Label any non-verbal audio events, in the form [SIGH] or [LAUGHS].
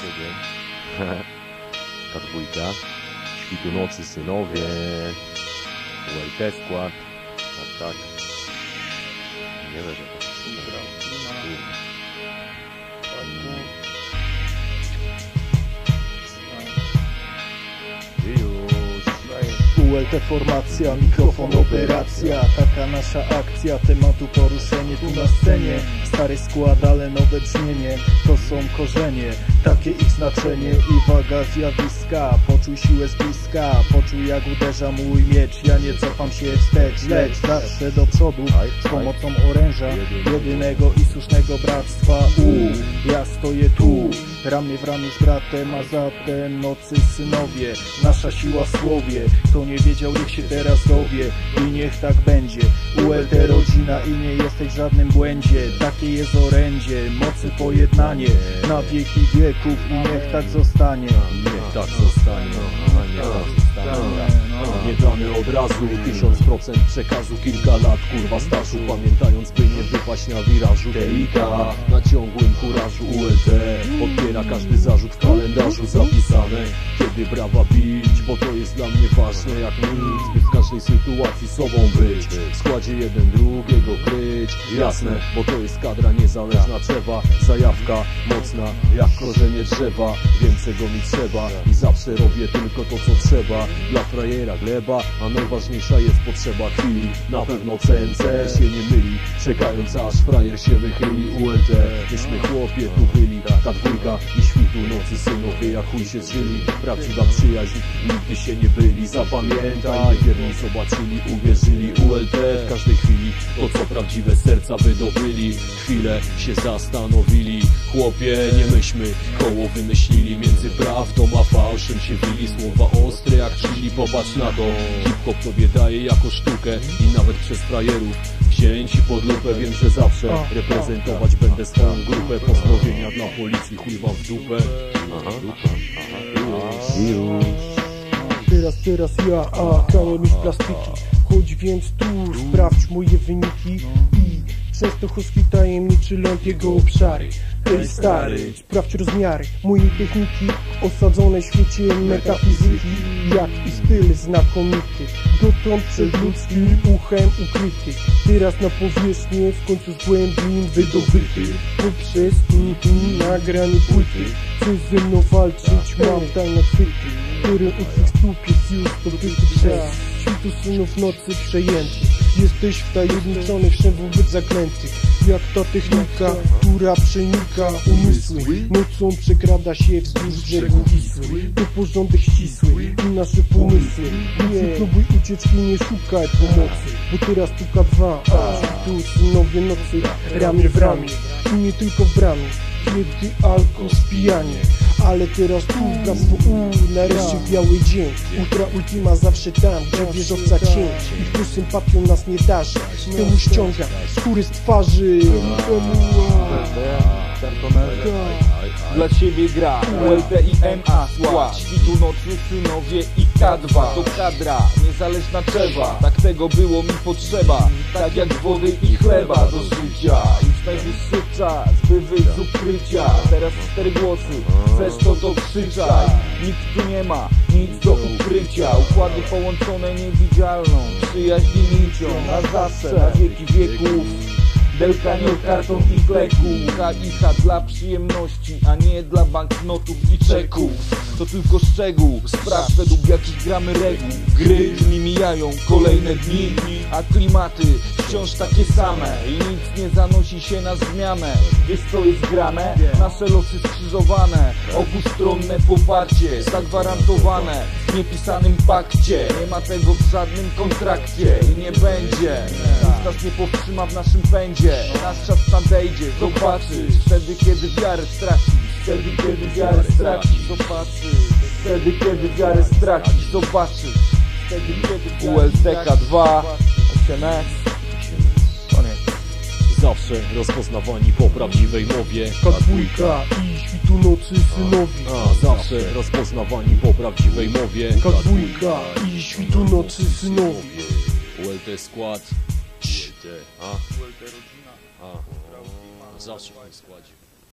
siebie. [LAUGHS] Ta dwójka. Świtu nocy synowie. ULT skład. Tak, tak. Nie wiem, że ULT formacja, mikrofon operacja. Taka nasza akcja, tematu poruszenie tu na scenie. Stary skład, ale nowe brzmienie To są korzenie, takie ich znaczenie I waga zjawiska, poczuj siłę z bliska Poczuj jak uderza mój miecz. Ja nie cofam się wstecz, lecz zawsze do przodu. Z pomocą oręża, jedynego i słusznego bractwa U, ja stoję tu Ramię w ramię z bratem, a zatem nocy synowie. Nasza siła w słowie, kto nie wiedział niech się teraz dowie. I niech tak będzie, ULT rodzina i nie jesteś w żadnym błędzie. Takie jest orędzie, mocy pojednanie. Na wieki wieków i niech tak zostanie. Niech tak zostanie. Niech tak zostanie. Nie damy od razu Tysiąc procent przekazu. Kilka lat kurwa stażu Pamiętając by nie wypaść na wirażu kurażu ULT Odbiera każdy zarzut w kalendarzu zapisane Kiedy brawa bić Bo to jest dla mnie ważne jak nic By w każdej sytuacji sobą być. W składzie jeden drugiego kryć Jasne, bo to jest kadra niezależna Trzeba zajawka mocna jak korzenie drzewa. Wiem czego mi trzeba i zawsze robię tylko to co trzeba. Dla frajera gleba, a najważniejsza jest potrzeba chwili. Na pewno CNC się nie myli Czekając aż frajer się wychyli. ULT, myśmy chłopie tu byli Ta dwójka i świtu nocy synowie jak chuj się zżyli Prawdziwa przyjaźń, nigdy się nie byli. Zapamiętaj, wierni zobaczyli, uwierzyli ULT w każdej chwili To co prawdziwe serca wydobyli. Chwilę się zastanowili. Chłopie, nie myśmy koło wymyślili. Między prawdą a fałszem się wili. Słowa ostre jak chili, popatrz na to. Hip-hop tobie daje jako sztukę I nawet przez frajerów. Wzięci pod lupę, wiem, że zawsze Reprezentować będę swoją grupę Pozdrowienia dla policji, chuj wam w dupę. Aha, już. Teraz, teraz ja, a grałem już plastiki. Chodź więc tu, sprawdź moje wyniki I częstochowski tajemniczy ląd jego obszary. Hej stary, sprawdź rozmiary. Mojej techniki Osadzone w świecie metafizyki Jak i styl znakomity. Dotąd przed ludzkim uchem ukryty. Teraz na powierzchnię w końcu z głębin wydobyty. Poprzez mhm, nagranie płyty. Chcesz ze mną walczyć, mam tajne chwyty Który u twych stóp jest już dobyty przez Świtu synów nocy przejęty Jesteś wtajemniczony, wszem wobec zaklętych Jak ta technika, która przenika umysły Nocą przekrada się wzdłuż brzegu Wisły. To porządek ścisły i nasze pomysły. Nie próbuj ucieczki, nie szukaj pomocy Bo teraz tu K2, a tu synowie nocy Ramię w ramię. I nie tylko w bramie kiedy alko spijanie Ale teraz tu bractwo U, nareszcie biały dzień. Ultra ultima zawsze tam, gdzie wieżowca cień. I kto sympatią nas nie darzy, temu ściąga skóry z twarzy. Dla ciebie gra ULT i MA skład Świtu nocy synowie i K2 To kadra, niezależna trzewa Tak tego było mi potrzeba. Tak jak wody i chleba do życia najwyższy czas, by wyjść z ukrycia. Teraz cztery głosy, chcesz to to krzyczaj Nikt tu nie ma, nic do ukrycia. Układy połączone niewidzialną Przyjaźni nicią, na zawsze, na wieki wieków Delkanior, karton i kleku. K i H dla przyjemności, a nie dla banknotów i czeków. To tylko szczegół, sprawdź według jakich gramy reguł. Gry dni mijają, kolejne dni A klimaty wciąż takie same. I nic nie zanosi się na zmianę. Wiesz co jest grane? Nasze losy skrzyżowane Obustronne poparcie, zagwarantowane W niepisanym pakcie. Nie ma tego w żadnym kontrakcie I nie będzie. Nic nas nie powstrzyma w naszym pędzie Nasz czas nadejdzie, zobaczysz Wtedy kiedy wiarę stracisz Wtedy kiedy wiarę stracisz Zobaczysz Wtedy kiedy wiarę stracisz Zobaczysz Wtedy kiedy ULTK 2 8S Koniec. Zawsze rozpoznawani po prawdziwej mowie. K2 i świtu nocy synowi. A, zawsze rozpoznawani po prawdziwej mowie. K2 i świtu nocy synowi. ULT skład A? A, zawsze w tym składzie